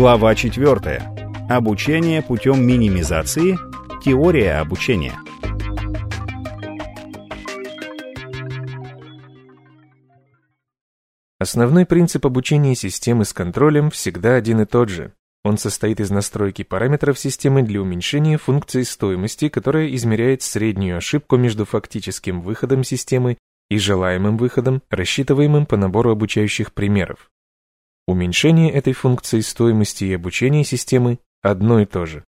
Глава 4. Обучение путем минимизации. Теория обучения. Основной принцип обучения системы с контролем всегда один и тот же. Он состоит из настройки параметров системы для уменьшения функции стоимости, которая измеряет среднюю ошибку между фактическим выходом системы и желаемым выходом, рассчитываемым по набору обучающих примеров. Уменьшение этой функции стоимости и обучение системы одно и то же.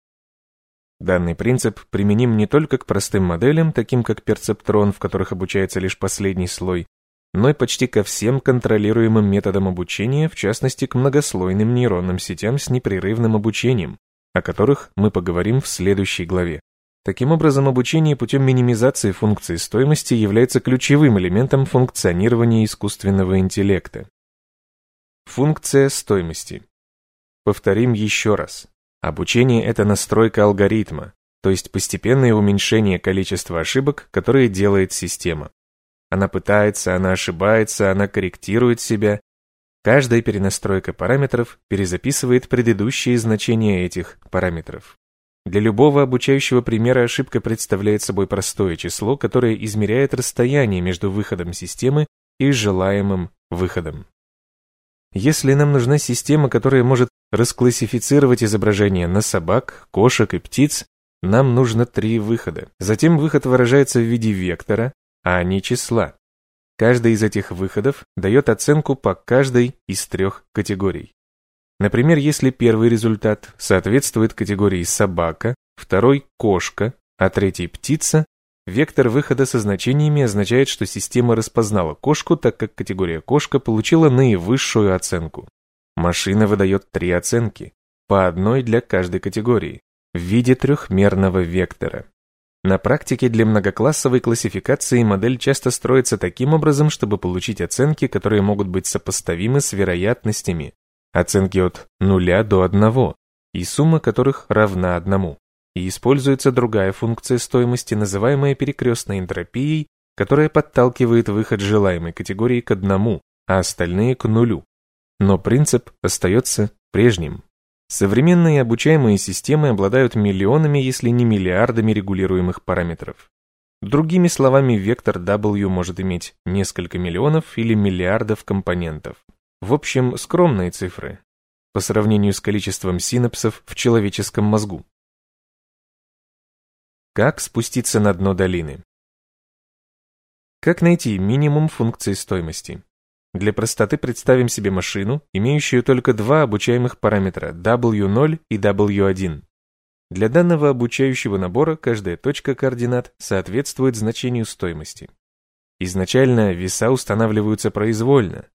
Данный принцип применим не только к простым моделям, таким как перцептрон, в которых обучается лишь последний слой, но и почти ко всем контролируемым методам обучения, в частности к многослойным нейронным сетям с непрерывным обучением, о которых мы поговорим в следующей главе. Таким образом, обучение путем минимизации функции стоимости является ключевым элементом функционирования искусственного интеллекта. Функция стоимости. Повторим еще раз. Обучение – это настройка алгоритма, то есть постепенное уменьшение количества ошибок, которые делает система. Она пытается, она ошибается, она корректирует себя. Каждая перенастройка параметров перезаписывает предыдущие значения этих параметров. Для любого обучающего примера ошибка представляет собой простое число, которое измеряет расстояние между выходом системы и желаемым выходом. Если нам нужна система, которая может расклассифицировать изображения на собак, кошек и птиц, нам нужно три выхода. Затем выход выражается в виде вектора, а не числа. Каждый из этих выходов дает оценку по каждой из трех категорий. Например, если первый результат соответствует категории собака, второй – кошка, а третий – птица, вектор выхода со значениями означает, что система распознала кошку, так как категория кошка получила наивысшую оценку. Машина выдает три оценки, по одной для каждой категории, в виде трехмерного вектора. На практике для многоклассовой классификации модель часто строится таким образом, чтобы получить оценки, которые могут быть сопоставимы с вероятностями, оценки от 0 до 1, и сумма которых равна 1. И используется другая функция стоимости, называемая перекрестной энтропией, которая подталкивает выход желаемой категории к одному, а остальные к нулю. Но принцип остается прежним. Современные обучаемые системы обладают миллионами, если не миллиардами регулируемых параметров. Другими словами, вектор W может иметь несколько миллионов или миллиардов компонентов. В общем, скромные цифры по сравнению с количеством синапсов в человеческом мозгу. Как спуститься на дно долины? Как найти минимум функции стоимости? Для простоты представим себе машину, имеющую только два обучаемых параметра W0 и W1. Для данного обучающего набора каждая точка координат соответствует значению стоимости. Изначально веса устанавливаются произвольно.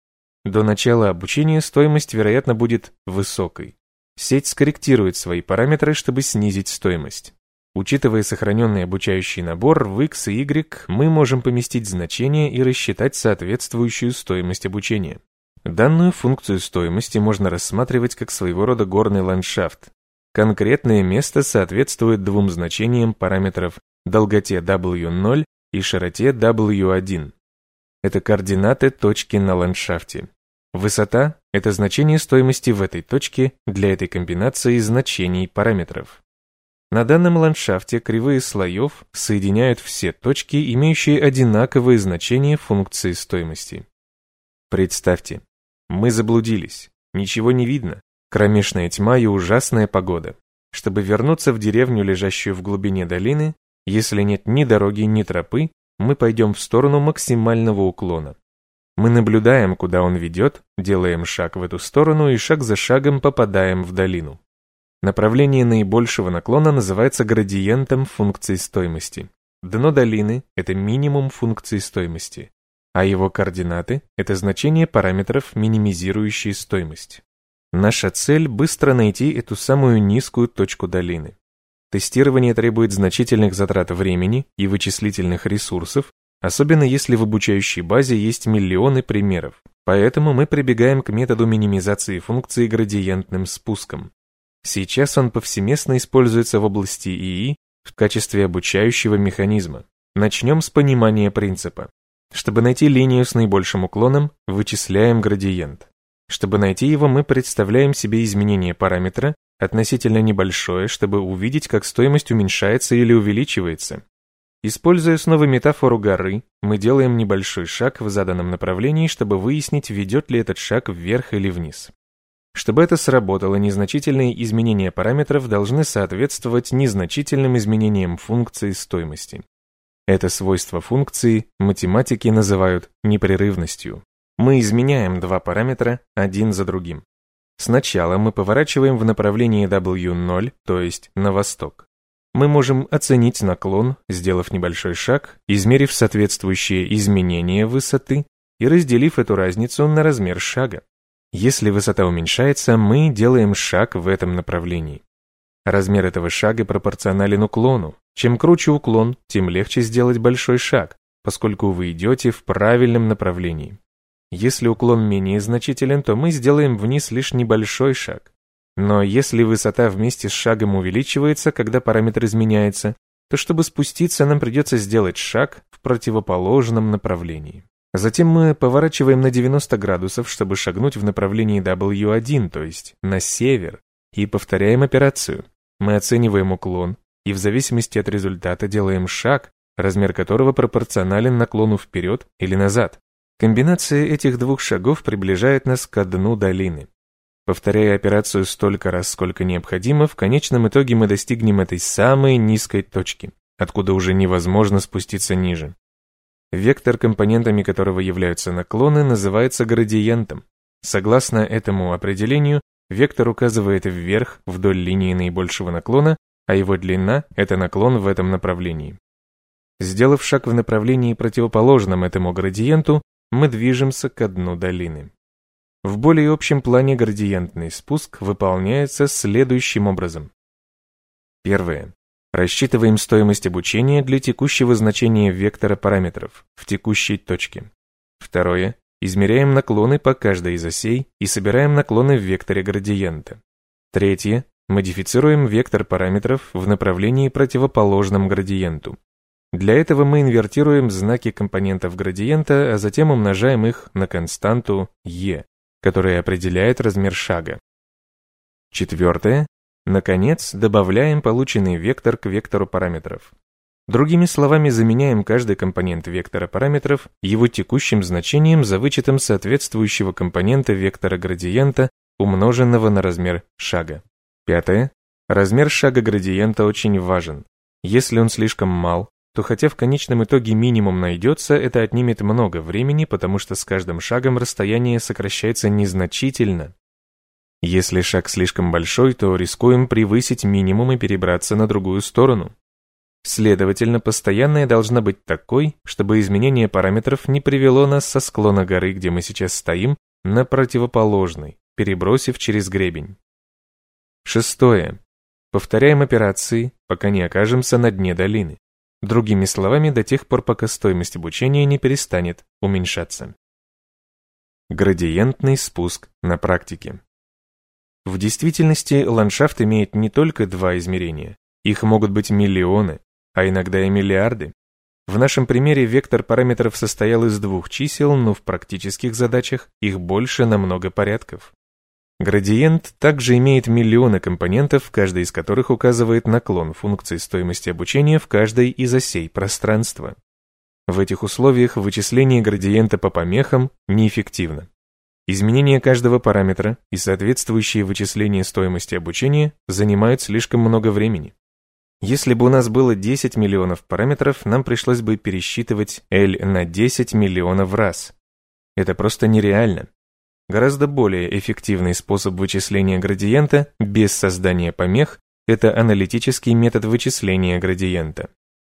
До начала обучения стоимость, вероятно, будет высокой. Сеть скорректирует свои параметры, чтобы снизить стоимость. Учитывая сохраненный обучающий набор в x и y, мы можем поместить значение и рассчитать соответствующую стоимость обучения. Данную функцию стоимости можно рассматривать как своего рода горный ландшафт. Конкретное место соответствует двум значениям параметров долготе W0 и широте W1. Это координаты точки на ландшафте. Высота – это значение стоимости в этой точке для этой комбинации значений параметров. На данном ландшафте кривые слоев соединяют все точки, имеющие одинаковые значения функции стоимости. Представьте, мы заблудились, ничего не видно, кромешная тьма и ужасная погода. Чтобы вернуться в деревню, лежащую в глубине долины, если нет ни дороги, ни тропы, мы пойдем в сторону максимального уклона. Мы наблюдаем, куда он ведет, делаем шаг в эту сторону и шаг за шагом попадаем в долину. Направление наибольшего наклона называется градиентом функции стоимости. Дно долины – это минимум функции стоимости, а его координаты – это значение параметров, минимизирующие стоимость. Наша цель – быстро найти эту самую низкую точку долины. Тестирование требует значительных затрат времени и вычислительных ресурсов, особенно если в обучающей базе есть миллионы примеров. Поэтому мы прибегаем к методу минимизации функции градиентным спуском. Сейчас он повсеместно используется в области ИИ в качестве обучающего механизма. Начнем с понимания принципа. Чтобы найти линию с наибольшим уклоном, вычисляем градиент. Чтобы найти его, мы представляем себе изменение параметра, относительно небольшое, чтобы увидеть, как стоимость уменьшается или увеличивается. Используя снова метафору горы, мы делаем небольшой шаг в заданном направлении, чтобы выяснить, ведет ли этот шаг вверх или вниз. Чтобы это сработало, незначительные изменения параметров должны соответствовать незначительным изменениям функции стоимости. Это свойство функции математики называют непрерывностью. Мы изменяем два параметра один за другим. Сначала мы поворачиваем в направлении W0, то есть на восток. Мы можем оценить наклон, сделав небольшой шаг, измерив соответствующие изменения высоты и разделив эту разницу на размер шага. Если высота уменьшается, мы делаем шаг в этом направлении. Размер этого шага пропорционален уклону. Чем круче уклон, тем легче сделать большой шаг, поскольку вы идете в правильном направлении. Если уклон менее значителен, то мы сделаем вниз лишь небольшой шаг. Но если высота вместе с шагом увеличивается, когда параметр изменяется, то чтобы спуститься, нам придется сделать шаг в противоположном направлении. Затем мы поворачиваем на 90 градусов, чтобы шагнуть в направлении W1, то есть на север, и повторяем операцию. Мы оцениваем уклон, и в зависимости от результата делаем шаг, размер которого пропорционален наклону вперед или назад. Комбинация этих двух шагов приближает нас к дну долины. Повторяя операцию столько раз, сколько необходимо, в конечном итоге мы достигнем этой самой низкой точки, откуда уже невозможно спуститься ниже. Вектор, компонентами которого являются наклоны, называется градиентом. Согласно этому определению, вектор указывает вверх вдоль линии наибольшего наклона, а его длина – это наклон в этом направлении. Сделав шаг в направлении противоположном этому градиенту, мы движемся к дну долины. В более общем плане градиентный спуск выполняется следующим образом. Первое. Рассчитываем стоимость обучения для текущего значения вектора параметров в текущей точке. Второе. Измеряем наклоны по каждой из осей и собираем наклоны в векторе градиента. Третье. Модифицируем вектор параметров в направлении противоположном градиенту. Для этого мы инвертируем знаки компонентов градиента, а затем умножаем их на константу e, которая определяет размер шага. Четвертое. Наконец, добавляем полученный вектор к вектору параметров. Другими словами, заменяем каждый компонент вектора параметров его текущим значением за вычетом соответствующего компонента вектора градиента, умноженного на размер шага. Пятое. Размер шага градиента очень важен. Если он слишком мал, то хотя в конечном итоге минимум найдется, это отнимет много времени, потому что с каждым шагом расстояние сокращается незначительно. Если шаг слишком большой, то рискуем превысить минимум и перебраться на другую сторону. Следовательно, постоянная должна быть такой, чтобы изменение параметров не привело нас со склона горы, где мы сейчас стоим, на противоположный, перебросив через гребень. Шестое. Повторяем операции, пока не окажемся на дне долины. Другими словами, до тех пор, пока стоимость обучения не перестанет уменьшаться. Градиентный спуск на практике. В действительности ландшафт имеет не только два измерения, их могут быть миллионы, а иногда и миллиарды. В нашем примере вектор параметров состоял из двух чисел, но в практических задачах их больше на много порядков. Градиент также имеет миллионы компонентов, каждый из которых указывает наклон функции стоимости обучения в каждой из осей пространства. В этих условиях вычисление градиента по помехам неэффективно. Изменение каждого параметра и соответствующие вычисления стоимости обучения занимают слишком много времени. Если бы у нас было 10 миллионов параметров, нам пришлось бы пересчитывать L на 10 миллионов раз. Это просто нереально. Гораздо более эффективный способ вычисления градиента без создания помех – это аналитический метод вычисления градиента.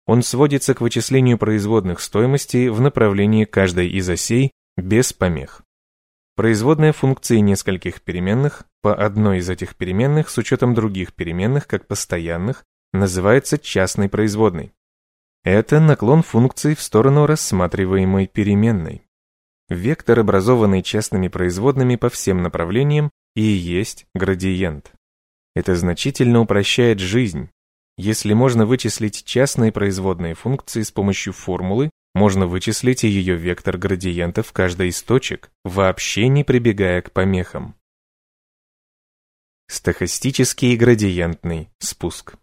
Он сводится к вычислению производных стоимостей в направлении каждой из осей без помех. Производная функции нескольких переменных по одной из этих переменных с учетом других переменных как постоянных называется частной производной. Это наклон функции в сторону рассматриваемой переменной. Вектор, образованный частными производными по всем направлениям, и есть градиент. Это значительно упрощает жизнь. Если можно вычислить частные производные функции с помощью формулы, можно вычислить ее вектор градиента в каждой из точек, вообще не прибегая к помехам. Стохастический градиентный спуск.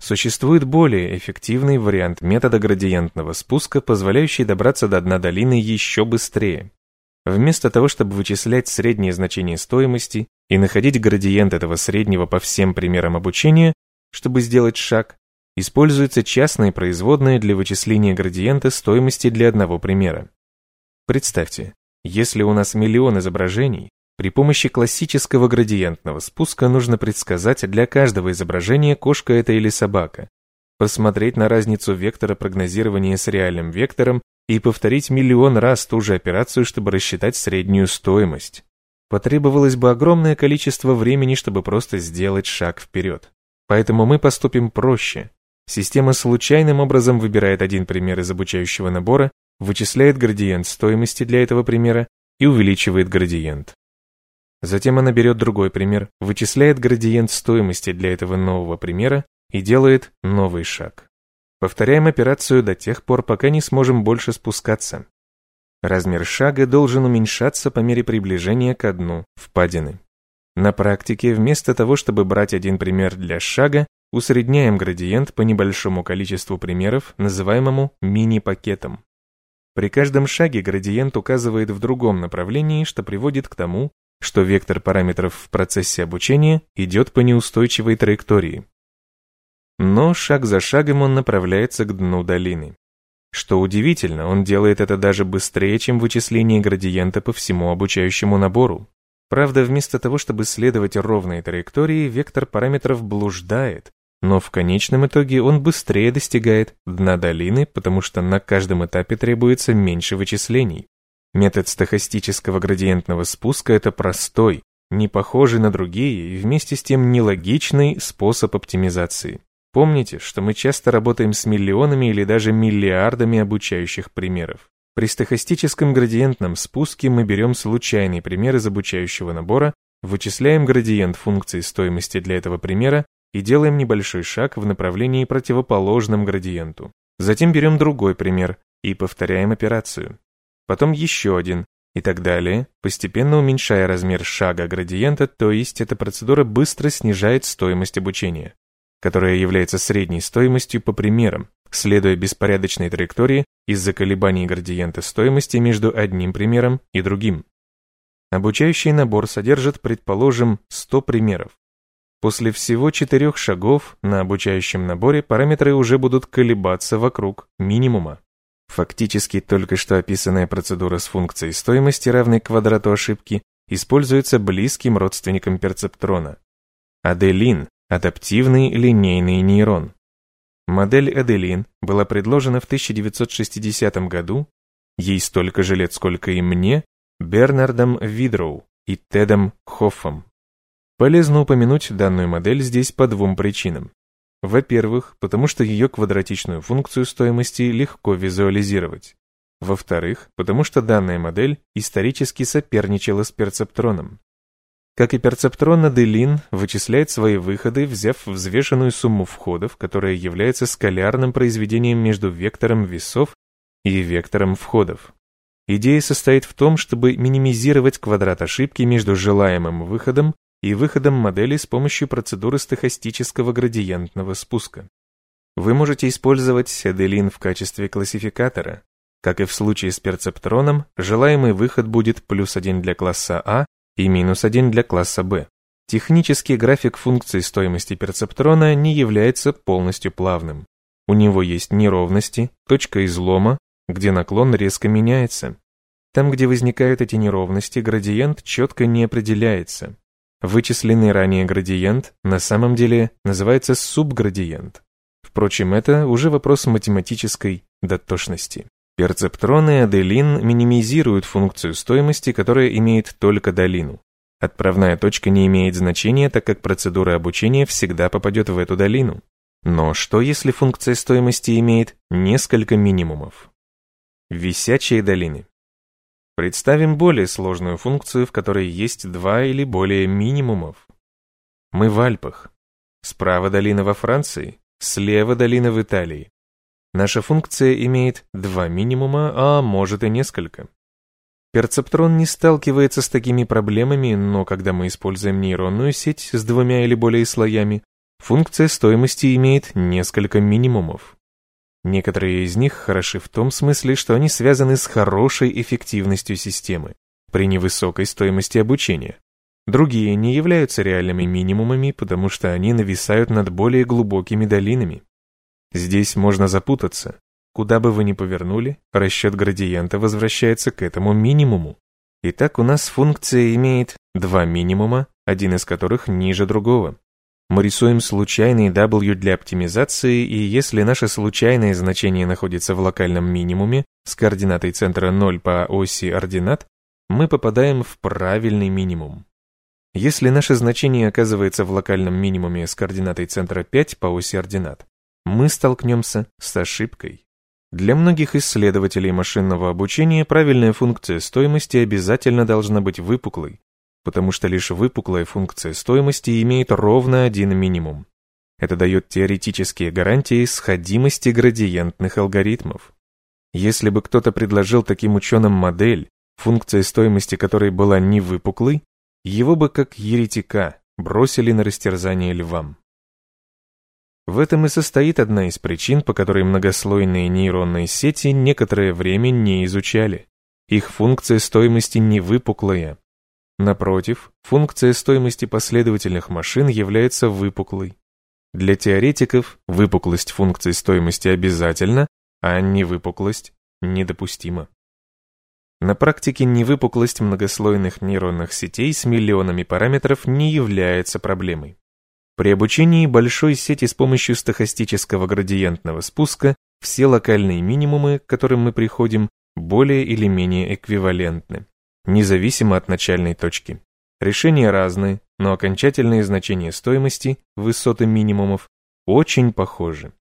Существует более эффективный вариант метода градиентного спуска, позволяющий добраться до дна долины еще быстрее. Вместо того, чтобы вычислять среднее значение стоимости и находить градиент этого среднего по всем примерам обучения, чтобы сделать шаг, используются частные производные для вычисления градиента стоимости для одного примера. Представьте, если у нас миллион изображений, при помощи классического градиентного спуска нужно предсказать для каждого изображения, кошка это или собака, посмотреть на разницу вектора прогнозирования с реальным вектором и повторить миллион раз ту же операцию, чтобы рассчитать среднюю стоимость. Потребовалось бы огромное количество времени, чтобы просто сделать шаг вперед. Поэтому мы поступим проще. Система случайным образом выбирает один пример из обучающего набора, вычисляет градиент стоимости для этого примера и увеличивает градиент. Затем она берет другой пример, вычисляет градиент стоимости для этого нового примера и делает новый шаг. Повторяем операцию до тех пор, пока не сможем больше спускаться. Размер шага должен уменьшаться по мере приближения к дну впадины. На практике, вместо того, чтобы брать один пример для шага, усредняем градиент по небольшому количеству примеров, называемому мини-пакетом. При каждом шаге градиент указывает в другом направлении, что приводит к тому, что вектор параметров в процессе обучения идет по неустойчивой траектории. Но шаг за шагом он направляется к дну долины. Что удивительно, он делает это даже быстрее, чем вычисление градиента по всему обучающему набору. Правда, вместо того, чтобы следовать ровной траектории, вектор параметров блуждает, но в конечном итоге он быстрее достигает дна долины, потому что на каждом этапе требуется меньше вычислений. Метод стохастического градиентного спуска – это простой, не похожий на другие и вместе с тем нелогичный способ оптимизации. Помните, что мы часто работаем с миллионами или даже миллиардами обучающих примеров. При стохастическом градиентном спуске мы берем случайный пример из обучающего набора, вычисляем градиент функции стоимости для этого примера и делаем небольшой шаг в направлении противоположном градиенту. Затем берем другой пример и повторяем операцию. Потом еще один и так далее, постепенно уменьшая размер шага градиента, то есть эта процедура быстро снижает стоимость обучения которая является средней стоимостью по примерам, следуя беспорядочной траектории из-за колебаний градиента стоимости между одним примером и другим. Обучающий набор содержит, предположим, 100 примеров. После всего четырех шагов на обучающем наборе параметры уже будут колебаться вокруг минимума. Фактически только что описанная процедура с функцией стоимости, равной квадрату ошибки, используется близким родственником перцептрона. Аделин Адаптивный линейный нейрон. Модель Эделин была предложена в 1960 году, ей столько же лет, сколько и мне, Бернардом Видроу и Тедом Хоффом. Полезно упомянуть данную модель здесь по двум причинам. Во-первых, потому что ее квадратичную функцию стоимости легко визуализировать. Во-вторых, потому что данная модель исторически соперничала с перцептроном. Как и перцептрон, Аделин вычисляет свои выходы, взяв взвешенную сумму входов, которая является скалярным произведением между вектором весов и вектором входов. Идея состоит в том, чтобы минимизировать квадрат ошибки между желаемым выходом и выходом модели с помощью процедуры стохастического градиентного спуска. Вы можете использовать Аделин в качестве классификатора. Как и в случае с перцептроном, желаемый выход будет плюс 1 для класса А и минус 1 для класса B. Технический график функции стоимости перцептрона не является полностью плавным. У него есть неровности, точка излома, где наклон резко меняется. Там, где возникают эти неровности, градиент четко не определяется. Вычисленный ранее градиент на самом деле называется субградиент. Впрочем, это уже вопрос математической дотошности. Перцептроны Аделин минимизируют функцию стоимости, которая имеет только долину. Отправная точка не имеет значения, так как процедура обучения всегда попадет в эту долину. Но что если функция стоимости имеет несколько минимумов? Висячие долины. Представим более сложную функцию, в которой есть два или более минимумов. Мы в Альпах. Справа долина во Франции, слева долина в Италии. Наша функция имеет два минимума, а может и несколько. Перцептрон не сталкивается с такими проблемами, но когда мы используем нейронную сеть с двумя или более слоями, функция стоимости имеет несколько минимумов. Некоторые из них хороши в том смысле, что они связаны с хорошей эффективностью системы при невысокой стоимости обучения. Другие не являются реальными минимумами, потому что они нависают над более глубокими долинами. Здесь можно запутаться, Куда бы вы ни повернули, расчет градиента возвращается к этому минимуму. Итак, у нас функция имеет два минимума, один из которых ниже другого. Мы рисуем случайный W для оптимизации, и если наше случайное значение находится в локальном минимуме с координатой центра 0 по оси ординат, мы попадаем в правильный минимум. Если наше значение оказывается в локальном минимуме с координатой центра 5 по оси ординат, мы столкнемся с ошибкой. Для многих исследователей машинного обучения правильная функция стоимости обязательно должна быть выпуклой, потому что лишь выпуклая функция стоимости имеет ровно один минимум. Это дает теоретические гарантии сходимости градиентных алгоритмов. Если бы кто-то предложил таким ученым модель, функция стоимости которой была не выпуклой, его бы как еретика бросили на растерзание львам. В этом и состоит одна из причин, по которой многослойные нейронные сети некоторое время не изучали. Их функция стоимости не выпуклая. Напротив, функция стоимости последовательных машин является выпуклой. Для теоретиков выпуклость функции стоимости обязательна, а невыпуклость недопустима. На практике невыпуклость многослойных нейронных сетей с миллионами параметров не является проблемой. При обучении большой сети с помощью стохастического градиентного спуска все локальные минимумы, к которым мы приходим, более или менее эквивалентны, независимо от начальной точки. Решения разные, но окончательные значения стоимости, высоты минимумов, очень похожи.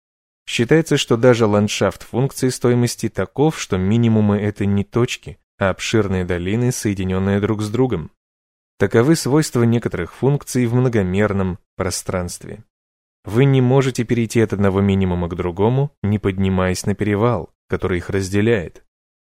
Считается, что даже ландшафт функции стоимости таков, что минимумы это не точки, а обширные долины, соединенные друг с другом. Таковы свойства некоторых функций в многомерном пространстве. Вы не можете перейти от одного минимума к другому, не поднимаясь на перевал, который их разделяет.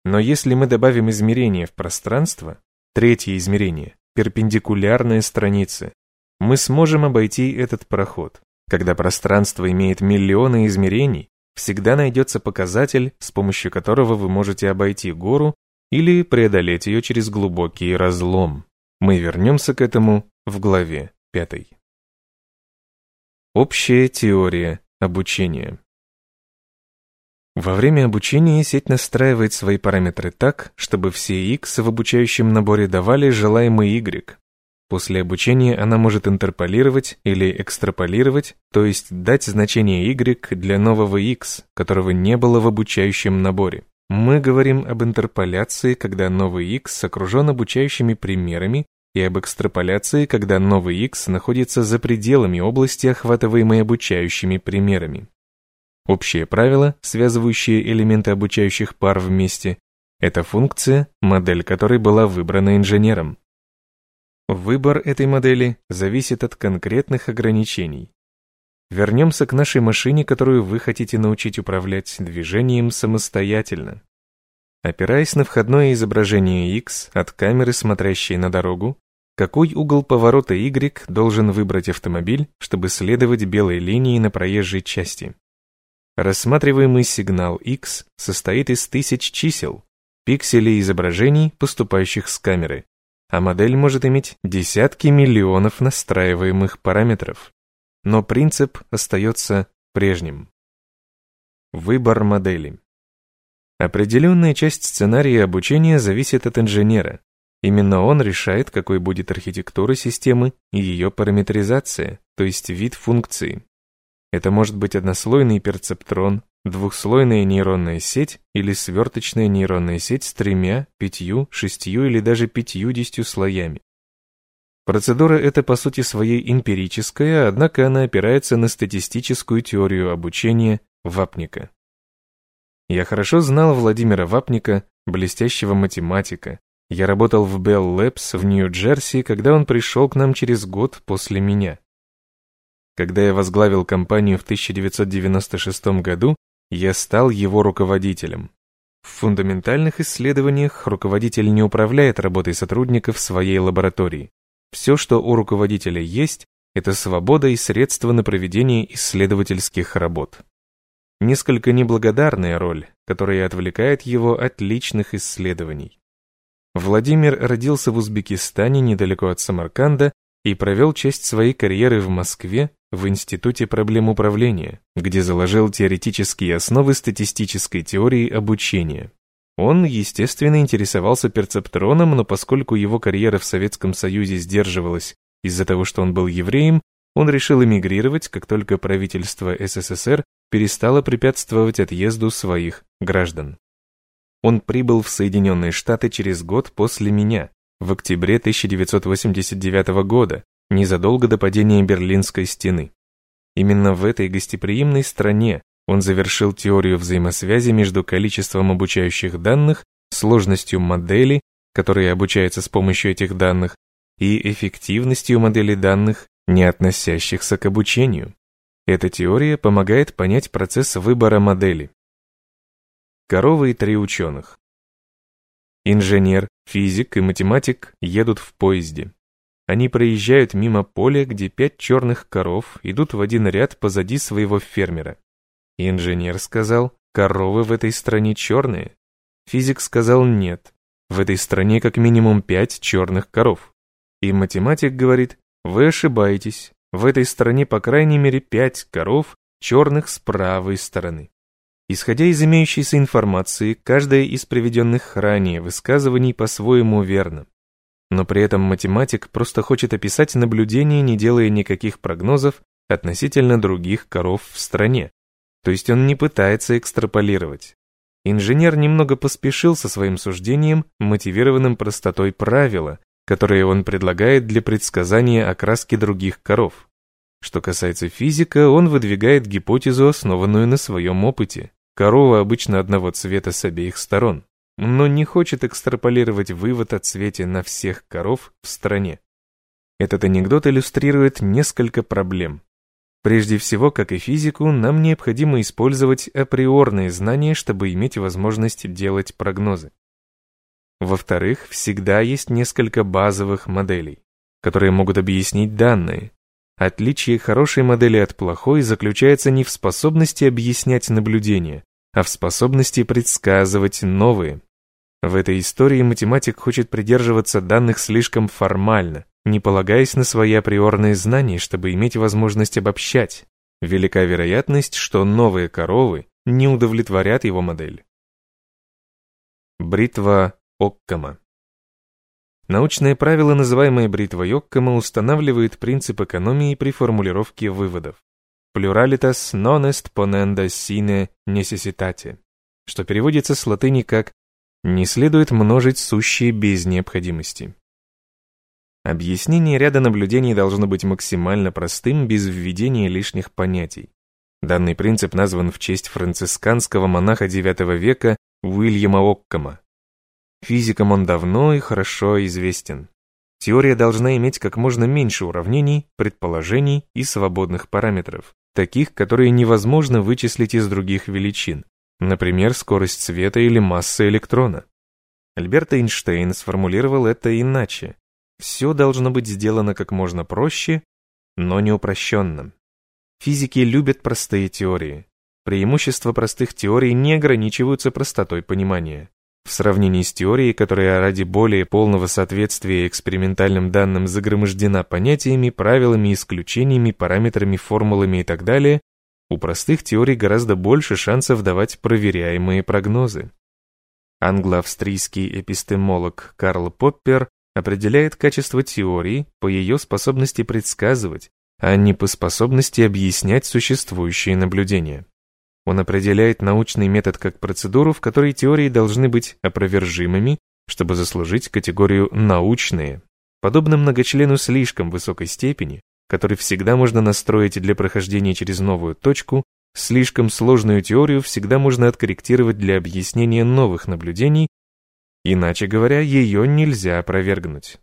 Но если мы добавим измерение в пространство, третье измерение, перпендикулярная страница, мы сможем обойти этот проход. Когда пространство имеет миллионы измерений, всегда найдется показатель, с помощью которого вы можете обойти гору или преодолеть ее через глубокий разлом. Мы вернемся к этому в главе 5. Общая теория обучения. Во время обучения сеть настраивает свои параметры так, чтобы все x в обучающем наборе давали желаемый y. После обучения она может интерполировать или экстраполировать, то есть дать значение y для нового x, которого не было в обучающем наборе. Мы говорим об интерполяции, когда новый x окружен обучающими примерами, и об экстраполяции, когда новый x находится за пределами области, охватываемой обучающими примерами. Общее правило, связывающее элементы обучающих пар вместе, это функция, модель которой была выбрана инженером. Выбор этой модели зависит от конкретных ограничений. Вернемся к нашей машине, которую вы хотите научить управлять движением самостоятельно. Опираясь на входное изображение X от камеры, смотрящей на дорогу, какой угол поворота Y должен выбрать автомобиль, чтобы следовать белой линии на проезжей части? Рассматриваемый сигнал X состоит из тысяч чисел, пикселей изображений, поступающих с камеры, а модель может иметь десятки миллионов настраиваемых параметров но принцип остается прежним. Выбор модели. Определенная часть сценария обучения зависит от инженера. Именно он решает, какой будет архитектура системы и ее параметризация, то есть вид функции. Это может быть однослойный перцептрон, двухслойная нейронная сеть или сверточная нейронная сеть с тремя, пятью, шестью или даже пятьюдесятью слоями. Процедура эта по сути своей эмпирическая, однако она опирается на статистическую теорию обучения Вапника. Я хорошо знал Владимира Вапника, блестящего математика. Я работал в Bell Labs в Нью-Джерси, когда он пришел к нам через год после меня. Когда я возглавил компанию в 1996 году, я стал его руководителем. В фундаментальных исследованиях руководитель не управляет работой сотрудников своей лаборатории. Все, что у руководителя есть, это свобода и средства на проведение исследовательских работ. Несколько неблагодарная роль, которая отвлекает его от личных исследований. Владимир родился в Узбекистане недалеко от Самарканда и провел часть своей карьеры в Москве в Институте проблем управления, где заложил теоретические основы статистической теории обучения. Он, естественно, интересовался перцептроном, но поскольку его карьера в Советском Союзе сдерживалась из-за того, что он был евреем, он решил эмигрировать, как только правительство СССР перестало препятствовать отъезду своих граждан. Он прибыл в Соединенные Штаты через год после меня, в октябре 1989 года, незадолго до падения Берлинской стены. Именно в этой гостеприимной стране он завершил теорию взаимосвязи между количеством обучающих данных, сложностью модели, которые обучаются с помощью этих данных, и эффективностью моделей данных, не относящихся к обучению. Эта теория помогает понять процесс выбора модели. Коровы и три ученых. Инженер, физик и математик едут в поезде. Они проезжают мимо поля, где пять черных коров идут в один ряд позади своего фермера. Инженер сказал, коровы в этой стране черные. Физик сказал нет, в этой стране как минимум пять черных коров. И математик говорит, вы ошибаетесь, в этой стране по крайней мере пять коров, черных с правой стороны. Исходя из имеющейся информации, каждое из приведенных ранее высказываний по-своему верно. Но при этом математик просто хочет описать наблюдение, не делая никаких прогнозов относительно других коров в стране. То есть он не пытается экстраполировать. Инженер немного поспешил со своим суждением, мотивированным простотой правила, которое он предлагает для предсказания окраски других коров. Что касается физика, он выдвигает гипотезу, основанную на своем опыте. Корова обычно одного цвета с обеих сторон, но не хочет экстраполировать вывод о цвете на всех коров в стране. Этот анекдот иллюстрирует несколько проблем. Прежде всего, как и физику, нам необходимо использовать априорные знания, чтобы иметь возможность делать прогнозы. Во-вторых, всегда есть несколько базовых моделей, которые могут объяснить данные. Отличие хорошей модели от плохой заключается не в способности объяснять наблюдения, а в способности предсказывать новые. В этой истории математик хочет придерживаться данных слишком формально, не полагаясь на свои априорные знания, чтобы иметь возможность обобщать. Велика вероятность, что новые коровы не удовлетворят его модель. Бритва Оккама Научное правило, называемое бритвой Оккама, устанавливает принцип экономии при формулировке выводов. Pluralitas non est ponenda sine necessitate, что переводится с латыни как «не следует множить сущие без необходимости». Объяснение ряда наблюдений должно быть максимально простым, без введения лишних понятий. Данный принцип назван в честь францисканского монаха IX века Уильяма Оккама. Физикам он давно и хорошо известен. Теория должна иметь как можно меньше уравнений, предположений и свободных параметров, таких, которые невозможно вычислить из других величин, например, скорость света или масса электрона. Альберт Эйнштейн сформулировал это иначе. Все должно быть сделано как можно проще, но не упрощенно. Физики любят простые теории. Преимущества простых теорий не ограничиваются простотой понимания. В сравнении с теорией, которая ради более полного соответствия экспериментальным данным загромождена понятиями, правилами, исключениями, параметрами, формулами и так далее, у простых теорий гораздо больше шансов давать проверяемые прогнозы. Англо-австрийский эпистемолог Карл Поппер определяет качество теории по ее способности предсказывать, а не по способности объяснять существующие наблюдения. Он определяет научный метод как процедуру, в которой теории должны быть опровержимыми, чтобы заслужить категорию «научные». Подобно многочлену слишком высокой степени, который всегда можно настроить для прохождения через новую точку, слишком сложную теорию всегда можно откорректировать для объяснения новых наблюдений Иначе говоря, ее нельзя опровергнуть.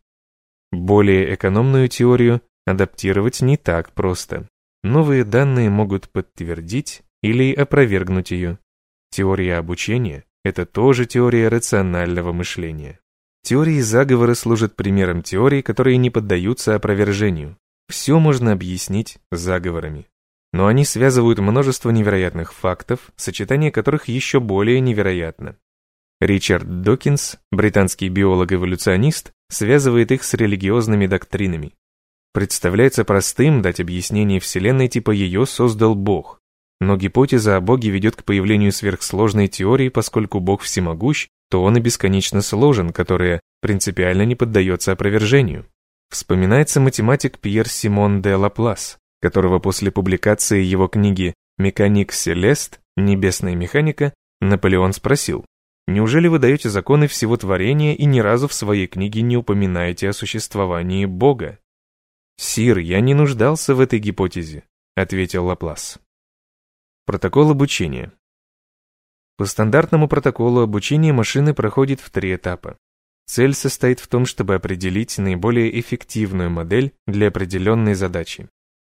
Более экономную теорию адаптировать не так просто. новые данные могут подтвердить или опровергнуть ее. Теория обучения – это тоже теория рационального мышления. Теории заговора служат примером теорий, которые не поддаются опровержению. Все можно объяснить заговорами. Но они связывают множество невероятных фактов, сочетание которых еще более невероятно. Ричард Докинс, британский биолог-эволюционист, связывает их с религиозными доктринами. Представляется простым дать объяснение Вселенной типа ее создал Бог. Но гипотеза о Боге ведет к появлению сверхсложной теории, поскольку Бог всемогущ, то он и бесконечно сложен, которая принципиально не поддается опровержению. Вспоминается математик Пьер Симон де Лаплас, которого после публикации его книги «Механик Селест. Небесная механика» Наполеон спросил, «Неужели вы даете законы всего творения и ни разу в своей книге не упоминаете о существовании Бога?» «Сир, я не нуждался в этой гипотезе», — ответил Лаплас. Протокол обучения. По стандартному протоколу обучение машины проходит в три этапа. Цель состоит в том, чтобы определить наиболее эффективную модель для определенной задачи.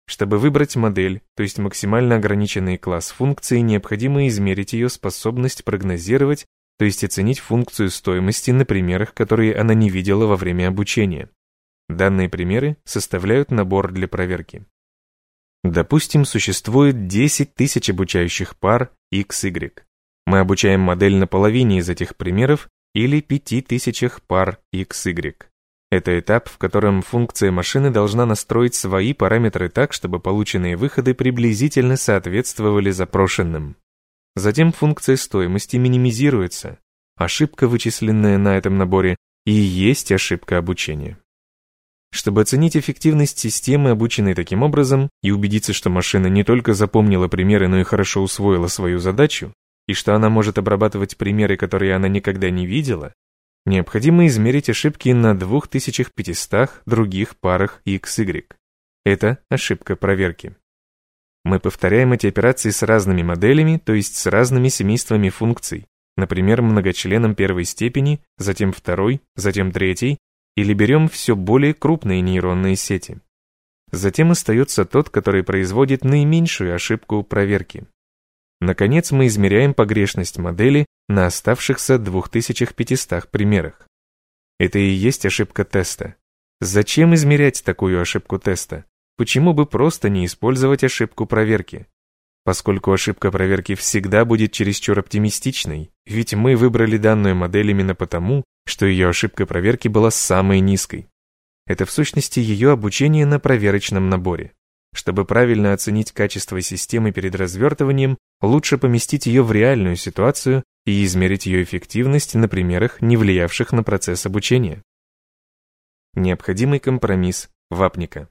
Чтобы выбрать модель, то есть максимально ограниченный класс функции, необходимо измерить ее способность прогнозировать, то есть оценить функцию стоимости на примерах, которые она не видела во время обучения. Данные примеры составляют набор для проверки. Допустим, существует 10 тысяч обучающих пар XY. Мы обучаем модель на половине из этих примеров или 5 тысячах пар XY. Это этап, в котором функция машины должна настроить свои параметры так, чтобы полученные выходы приблизительно соответствовали запрошенным. Затем функция стоимости минимизируется. Ошибка, вычисленная на этом наборе, и есть ошибка обучения. Чтобы оценить эффективность системы, обученной таким образом, и убедиться, что машина не только запомнила примеры, но и хорошо усвоила свою задачу, и что она может обрабатывать примеры, которые она никогда не видела, необходимо измерить ошибки на 2500 других парах XY. Это ошибка проверки. Мы повторяем эти операции с разными моделями, то есть с разными семействами функций, например, многочленом первой степени, затем второй, затем третьей, или берем все более крупные нейронные сети. Затем остается тот, который производит наименьшую ошибку проверки. Наконец, мы измеряем погрешность модели на оставшихся 2500 примерах. Это и есть ошибка теста. Зачем измерять такую ошибку теста? Почему бы просто не использовать ошибку проверки? Поскольку ошибка проверки всегда будет чересчур оптимистичной, ведь мы выбрали данную модель именно потому, что ее ошибка проверки была самой низкой. Это в сущности ее обучение на проверочном наборе. Чтобы правильно оценить качество системы перед развертыванием, лучше поместить ее в реальную ситуацию и измерить ее эффективность на примерах, не влиявших на процесс обучения. Необходимый компромисс вапника.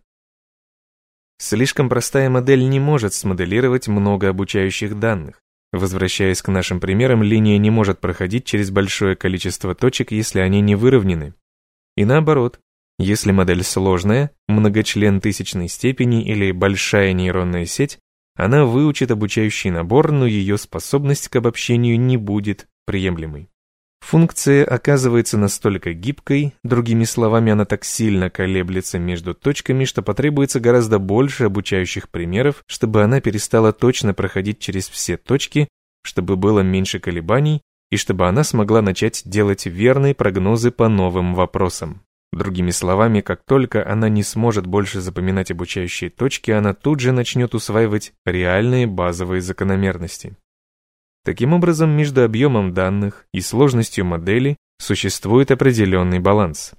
Слишком простая модель не может смоделировать много обучающих данных. Возвращаясь к нашим примерам, линия не может проходить через большое количество точек, если они не выровнены. И наоборот, если модель сложная, многочлен тысячной степени или большая нейронная сеть, она выучит обучающий набор, но ее способность к обобщению не будет приемлемой. Функция оказывается настолько гибкой, другими словами, она так сильно колеблется между точками, что потребуется гораздо больше обучающих примеров, чтобы она перестала точно проходить через все точки, чтобы было меньше колебаний и чтобы она смогла начать делать верные прогнозы по новым вопросам. Другими словами, как только она не сможет больше запоминать обучающие точки, она тут же начнет усваивать реальные базовые закономерности. Таким образом, между объемом данных и сложностью модели существует определенный баланс.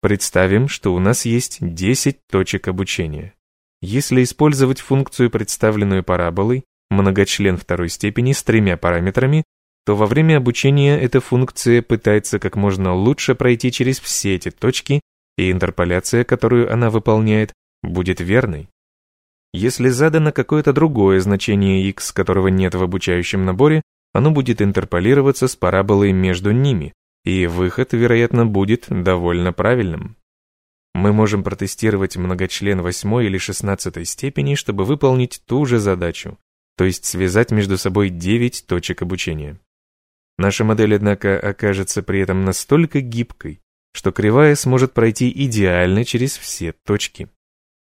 Представим, что у нас есть 10 точек обучения. Если использовать функцию, представленную параболой, многочлен второй степени с тремя параметрами, то во время обучения эта функция пытается как можно лучше пройти через все эти точки, и интерполяция, которую она выполняет, будет верной. Если задано какое-то другое значение x, которого нет в обучающем наборе, оно будет интерполироваться с параболой между ними, и выход, вероятно, будет довольно правильным. Мы можем протестировать многочлен 8 или 16 степени, чтобы выполнить ту же задачу, то есть связать между собой 9 точек обучения. Наша модель, однако, окажется при этом настолько гибкой, что кривая сможет пройти идеально через все точки.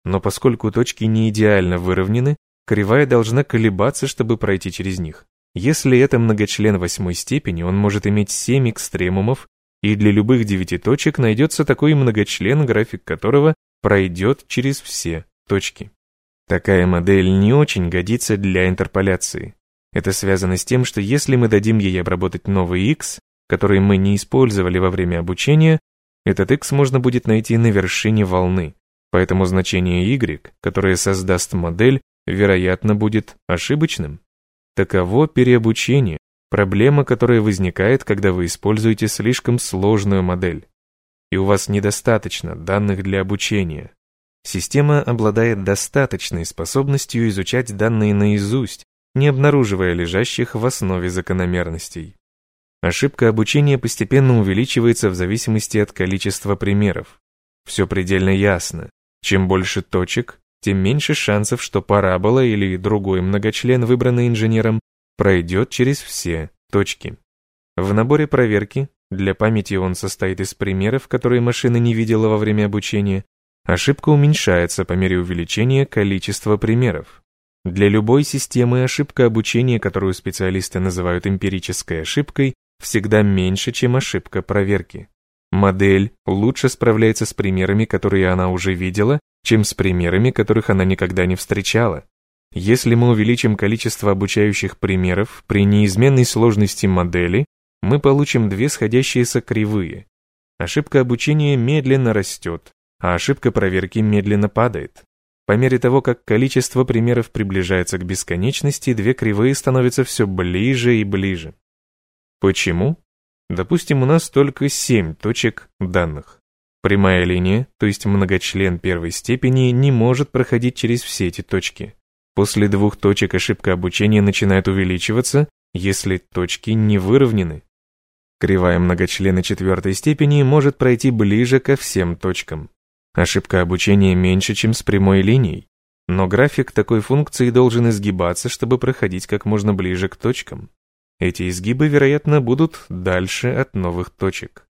Но поскольку точки не идеально выровнены, кривая должна колебаться, чтобы пройти через них. Если это многочлен восьмой степени, он может иметь 7 экстремумов, и для любых девяти точек найдется такой многочлен, график которого пройдет через все точки. Такая модель не очень годится для интерполяции. Это связано с тем, что если мы дадим ей обработать новый x, который мы не использовали во время обучения, этот x можно будет найти на вершине волны, поэтому значение y, которое создаст модель, вероятно, будет ошибочным. Таково переобучение, проблема, которая возникает, когда вы используете слишком сложную модель. И у вас недостаточно данных для обучения. Система обладает достаточной способностью изучать данные наизусть, не обнаруживая лежащих в основе закономерностей. Ошибка обучения постепенно увеличивается в зависимости от количества примеров. Все предельно ясно. Чем больше точек, тем меньше шансов, что парабола или другой многочлен, выбранный инженером, пройдет через все точки. В наборе проверки, для памяти он состоит из примеров, которые машина не видела во время обучения, ошибка уменьшается по мере увеличения количества примеров. Для любой системы ошибка обучения, которую специалисты называют эмпирической ошибкой, всегда меньше, чем ошибка проверки. Модель лучше справляется с примерами, которые она уже видела, чем с примерами, которых она никогда не встречала. Если мы увеличим количество обучающих примеров при неизменной сложности модели, мы получим две сходящиеся кривые. Ошибка обучения медленно растет, а ошибка проверки медленно падает. По мере того, как количество примеров приближается к бесконечности, две кривые становятся все ближе и ближе. Почему? Допустим, у нас только 7 точек данных. Прямая линия, то есть многочлен первой степени, не может проходить через все эти точки. После двух точек ошибка обучения начинает увеличиваться, если точки не выровнены. Кривая многочлена четвертой степени может пройти ближе ко всем точкам. Ошибка обучения меньше, чем с прямой линией, но график такой функции должен изгибаться, чтобы проходить как можно ближе к точкам. Эти изгибы, вероятно, будут дальше от новых точек.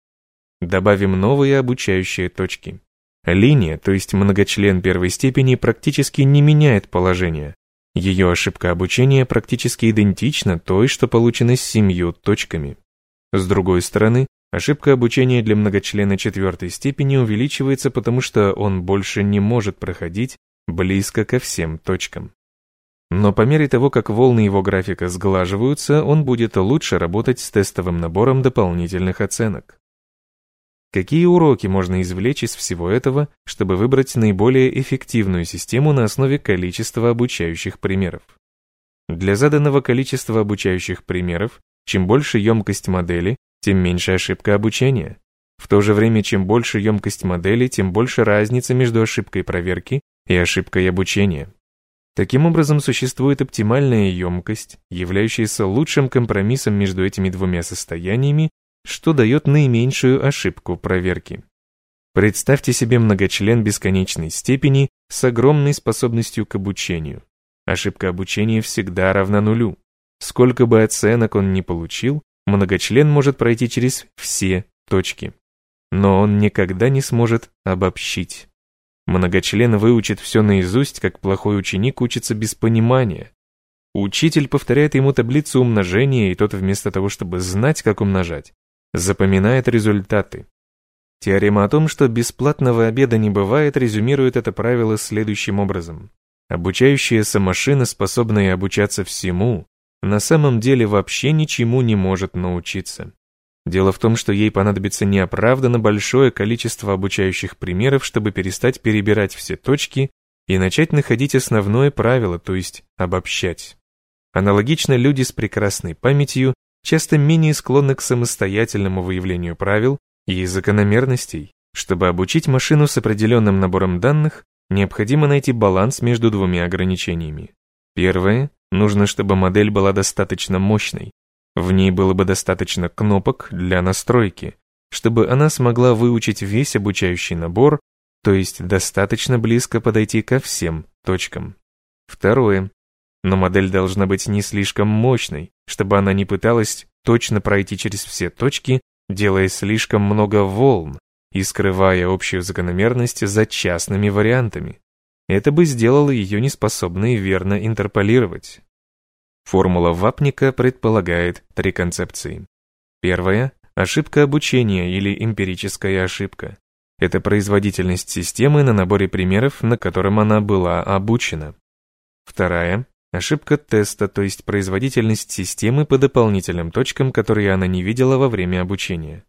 Добавим новые обучающие точки. Линия, то есть многочлен первой степени, практически не меняет положение. Ее ошибка обучения практически идентична той, что получена с семью точками. С другой стороны, Ошибка обучения для многочлена четвертой степени увеличивается, потому что он больше не может проходить близко ко всем точкам. Но по мере того, как волны его графика сглаживаются, он будет лучше работать с тестовым набором дополнительных оценок. Какие уроки можно извлечь из всего этого, чтобы выбрать наиболее эффективную систему на основе количества обучающих примеров? Для заданного количества обучающих примеров, чем больше емкость модели, тем меньше ошибка обучения. В то же время, чем больше емкость модели, тем больше разница между ошибкой проверки и ошибкой обучения. Таким образом, существует оптимальная емкость, являющаяся лучшим компромиссом между этими двумя состояниями, что дает наименьшую ошибку проверки. Представьте себе многочлен бесконечной степени с огромной способностью к обучению. Ошибка обучения всегда равна нулю. Сколько бы оценок он ни получил, многочлен может пройти через все точки. Но он никогда не сможет обобщить. Многочлен выучит все наизусть, как плохой ученик учится без понимания. Учитель повторяет ему таблицу умножения, и тот вместо того, чтобы знать, как умножать, запоминает результаты. Теорема о том, что бесплатного обеда не бывает, резюмирует это правило следующим образом. Обучающаяся машина, способная обучаться всему, на самом деле вообще ничему не может научиться. Дело в том, что ей понадобится неоправданно большое количество обучающих примеров, чтобы перестать перебирать все точки и начать находить основное правило, то есть обобщать. Аналогично люди с прекрасной памятью часто менее склонны к самостоятельному выявлению правил и закономерностей. Чтобы обучить машину с определенным набором данных, необходимо найти баланс между двумя ограничениями. Первое Нужно, чтобы модель была достаточно мощной. В ней было бы достаточно кнопок для настройки, чтобы она смогла выучить весь обучающий набор, то есть достаточно близко подойти ко всем точкам. Второе. Но модель должна быть не слишком мощной, чтобы она не пыталась точно пройти через все точки, делая слишком много волн и скрывая общую закономерность за частными вариантами. Это бы сделало ее неспособной верно интерполировать. Формула Вапника предполагает три концепции. Первая – ошибка обучения или эмпирическая ошибка. Это производительность системы на наборе примеров, на котором она была обучена. Вторая – ошибка теста, то есть производительность системы по дополнительным точкам, которые она не видела во время обучения.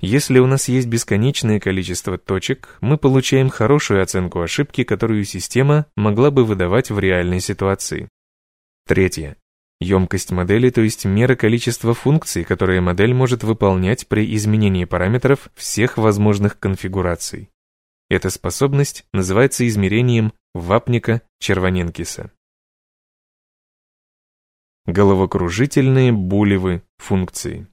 Если у нас есть бесконечное количество точек, мы получаем хорошую оценку ошибки, которую система могла бы выдавать в реальной ситуации. Третье. Емкость модели, то есть мера количества функций, которые модель может выполнять при изменении параметров всех возможных конфигураций. Эта способность называется измерением Вапника-Червоненкиса. Головокружительные булевы функции.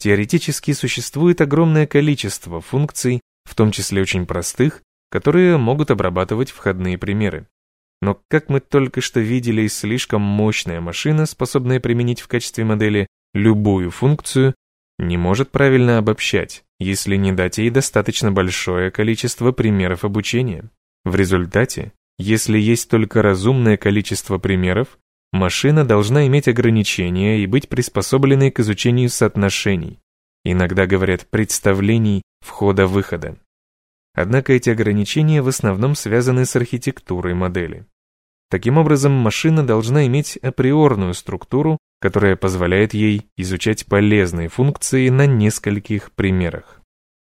Теоретически существует огромное количество функций, в том числе очень простых, которые могут обрабатывать входные примеры. Но, как мы только что видели, слишком мощная машина, способная применить в качестве модели любую функцию, не может правильно обобщать, если не дать ей достаточно большое количество примеров обучения. В результате, если есть только разумное количество примеров, машина должна иметь ограничения и быть приспособленной к изучению соотношений. Иногда говорят представлений входа-выхода. Однако эти ограничения в основном связаны с архитектурой модели. Таким образом, машина должна иметь априорную структуру, которая позволяет ей изучать полезные функции на нескольких примерах.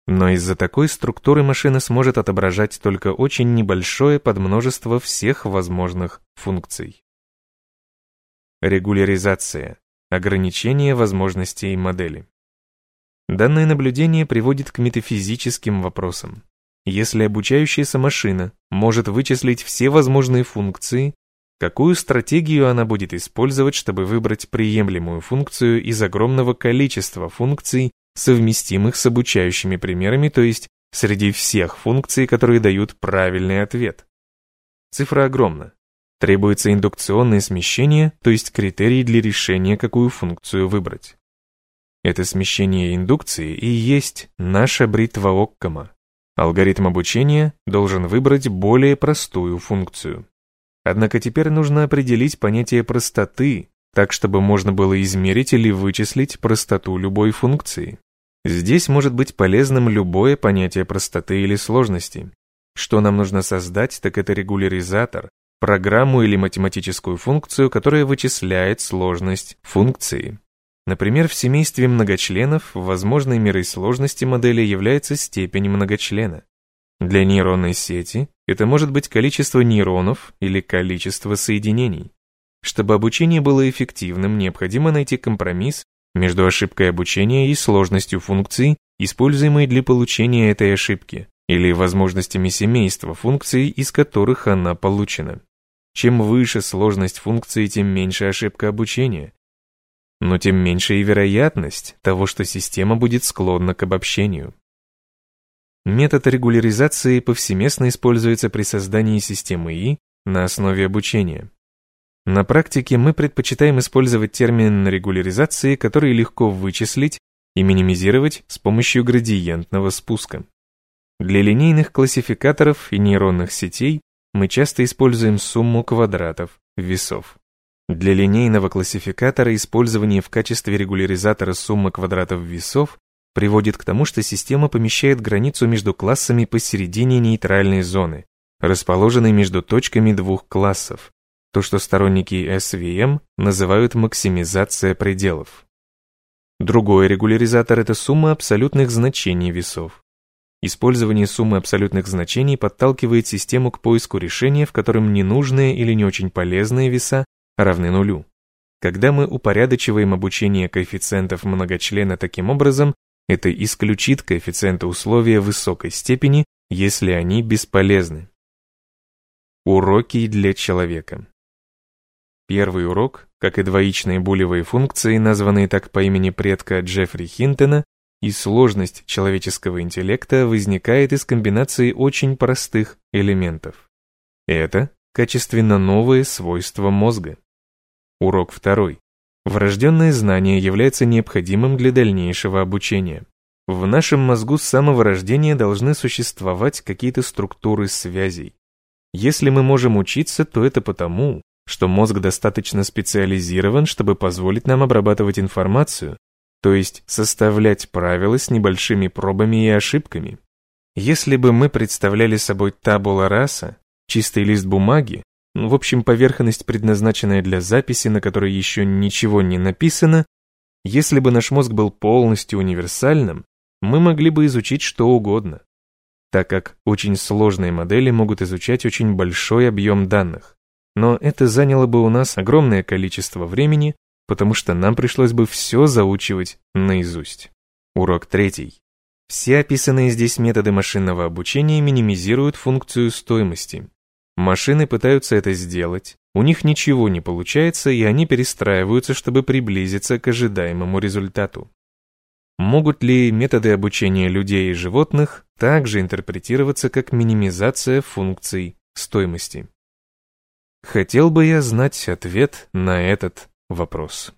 Но из-за такой структуры машина сможет отображать только очень небольшое подмножество всех возможных функций. Регуляризация. Ограничение возможностей модели. Данное наблюдение приводит к метафизическим вопросам. Если обучающаяся машина может вычислить все возможные функции, какую стратегию она будет использовать, чтобы выбрать приемлемую функцию из огромного количества функций, совместимых с обучающими примерами, то есть среди всех функций, которые дают правильный ответ? Цифра огромна. Требуется индукционное смещение, то есть критерий для решения, какую функцию выбрать. Это смещение индукции и есть наша бритва Оккама. Алгоритм обучения должен выбрать более простую функцию. Однако теперь нужно определить понятие простоты, так чтобы можно было измерить или вычислить простоту любой функции. Здесь может быть полезным любое понятие простоты или сложности. Что нам нужно создать, так это регуляризатор, программу или математическую функцию, которая вычисляет сложность функции. Например, в семействе многочленов возможной мерой сложности модели является степень многочлена. Для нейронной сети это может быть количество нейронов или количество соединений. Чтобы обучение было эффективным, необходимо найти компромисс между ошибкой обучения и сложностью функций, используемой для получения этой ошибки, или возможностями семейства функций, из которых она получена. Чем выше сложность функции, тем меньше ошибка обучения, но тем меньше и вероятность того, что система будет склонна к обобщению. Метод регуляризации повсеместно используется при создании системы И на основе обучения. На практике мы предпочитаем использовать термин регуляризации, который легко вычислить и минимизировать с помощью градиентного спуска. Для линейных классификаторов и нейронных сетей мы часто используем сумму квадратов весов. Для линейного классификатора использование в качестве регуляризатора суммы квадратов весов приводит к тому, что система помещает границу между классами посередине нейтральной зоны, расположенной между точками двух классов, то, что сторонники SVM называют максимизация пределов. Другой регуляризатор – это сумма абсолютных значений весов. Использование суммы абсолютных значений подталкивает систему к поиску решения, в котором ненужные или не очень полезные веса равны нулю. Когда мы упорядочиваем обучение коэффициентов многочлена таким образом, это исключит коэффициенты условия высокой степени, если они бесполезны. Уроки для человека. Первый урок, как и двоичные булевые функции, названные так по имени предка Джеффри Хинтона, и сложность человеческого интеллекта возникает из комбинации очень простых элементов. Это качественно новые свойства мозга. Урок второй. Врожденное знание является необходимым для дальнейшего обучения. В нашем мозгу с самого рождения должны существовать какие-то структуры связей. Если мы можем учиться, то это потому, что мозг достаточно специализирован, чтобы позволить нам обрабатывать информацию, то есть составлять правила с небольшими пробами и ошибками. Если бы мы представляли собой табула раса, чистый лист бумаги, в общем, поверхность, предназначенная для записи, на которой еще ничего не написано, если бы наш мозг был полностью универсальным, мы могли бы изучить что угодно, так как очень сложные модели могут изучать очень большой объем данных. Но это заняло бы у нас огромное количество времени, потому что нам пришлось бы все заучивать наизусть. Урок третий. Все описанные здесь методы машинного обучения минимизируют функцию стоимости. Машины пытаются это сделать, у них ничего не получается, и они перестраиваются, чтобы приблизиться к ожидаемому результату. Могут ли методы обучения людей и животных также интерпретироваться как минимизация функций стоимости? Хотел бы я знать ответ на этот вопрос.